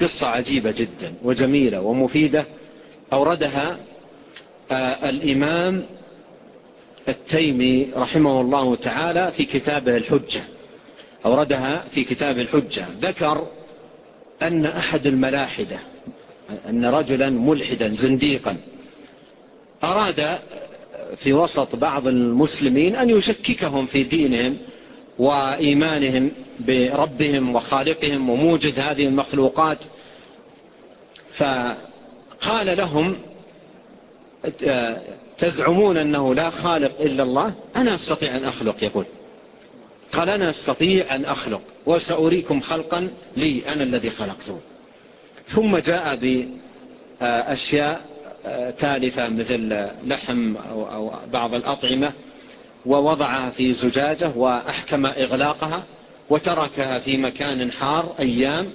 قصة عجيبة جدا وجميلة ومفيدة أوردها آه، الإمام التيمي رحمه الله تعالى في كتابه الحجة. أوردها في كتاب الحجة. ذكر أن أحد الملاحدة أن رجلا ملحدا زنديقا أراد في وسط بعض المسلمين أن يشككهم في دينهم وإيمانهم بربهم وخالقهم وموجد هذه المخلوقات. فقال لهم تزعمون أنه لا خالق إلا الله؟ أنا أستطيع أن أخلق. يقول قال أنا أستطيع أن أخلق وسأريكم خلقا لي أنا الذي خلقته. ثم جاء بأشياء تالفة مثل لحم أو بعض الأطعمة ووضعها في زجاجة وأحكم إغلاقها. وتركها في مكان حار أيام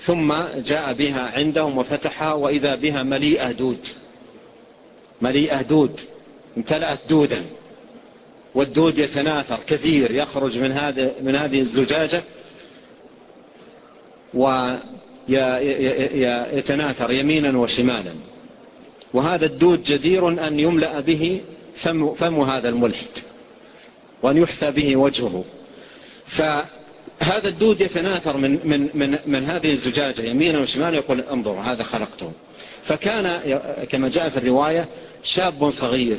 ثم جاء بها عندهم وفتحها وإذا بها مليئة دود. مليئة دود امتلأت دودا. والدود يتناثر كثير يخرج من هذه من هذه الزجاجة ويتناثر يمينا وشمالا. وهذا الدود جدير أن يملأ به فم, فم هذا الملحد وأن يحثى به وجهه. فهذا الدود يتناثر من, من, من, من هذه الزجاجة يمينا وشمالا يقول انظر هذا خلقته. فكان كما جاء في الرواية شاب صغير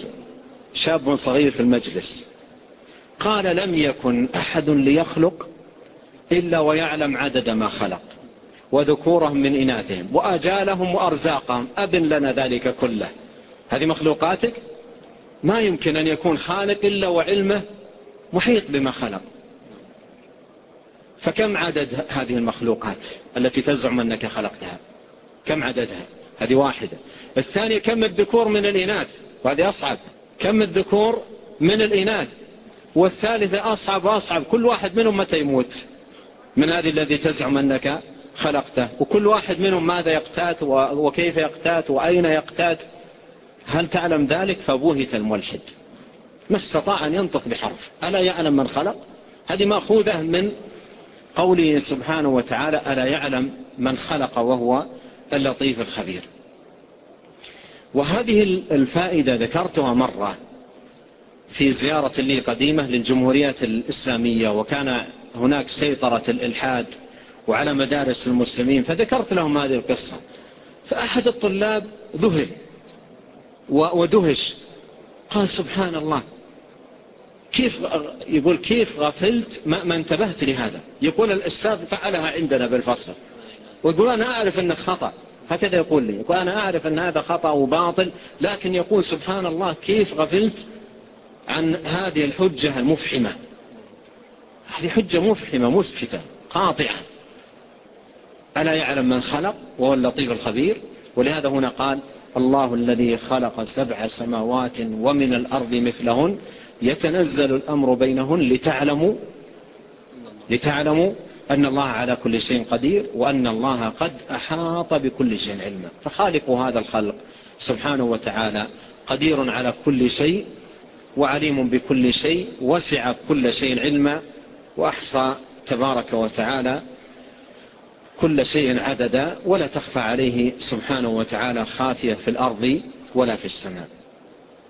شاب صغير في المجلس. قال لم يكن أحد ليخلق إلا ويعلم عدد ما خلق وذكورهم من إناثهم وآجالهم وأرزاقهم. أبن لنا ذلك كله. هذه مخلوقاتك؟ ما يمكن أن يكون خالق إلا وعلمه محيط بما خلق. فكم عدد هذه المخلوقات التي تزعم أنك خلقتها؟ كم عددها؟ هذه واحدة. الثانية كم الذكور من الإناث؟ وهذه أصعب. كم الذكور من الإناث؟ والثالثة أصعب وأصعب. كل واحد منهم متى يموت؟ من هذه الذي تزعم أنك خلقته. وكل واحد منهم ماذا يقتات؟ وكيف يقتات؟ وأين يقتات؟ هل تعلم ذلك؟ فبوهت الملحد. ما استطاع أن ينطق بحرف. ألا يعلم من خلق؟ هذه مأخوذة من قوله سبحانه وتعالى ألا يعلم من خلق وهو اللطيف الخبير. وهذه الفائدة ذكرتها مرة في زيارة لي قديمة للجمهورية الإسلامية وكان هناك سيطرة الإلحاد وعلى مدارس المسلمين فذكرت لهم هذه القصة. فأحد الطلاب ذهل ودهش قال سبحان الله كيف يقول كيف غفلت ما, ما انتبهت لهذا. يقول الأستاذ فعلها عندنا بالفصل. ويقول أنا أعرف أنه خطأ. هكذا يقول لي. يقول أنا أعرف أن هذا خطأ وباطل لكن يقول سبحان الله كيف غفلت عن هذه الحجة المفحمة. هذه حجة مفحمة مسكتة قاطعة. ألا يعلم من خلق وهو اللطيف الخبير؟ ولهذا هنا قال الله الذي خلق سبع سماوات ومن الأرض مثلهن. يتنزل الأمر بينهن لتعلموا لتعلموا أن الله على كل شيء قدير وأن الله قد أحاط بكل شيء علما. فخالق هذا الخلق سبحانه وتعالى قدير على كل شيء وعليم بكل شيء وسع كل شيء علما وأحصى تبارك وتعالى كل شيء عددا ولا تخفى عليه سبحانه وتعالى خافية في الأرض ولا في السماء.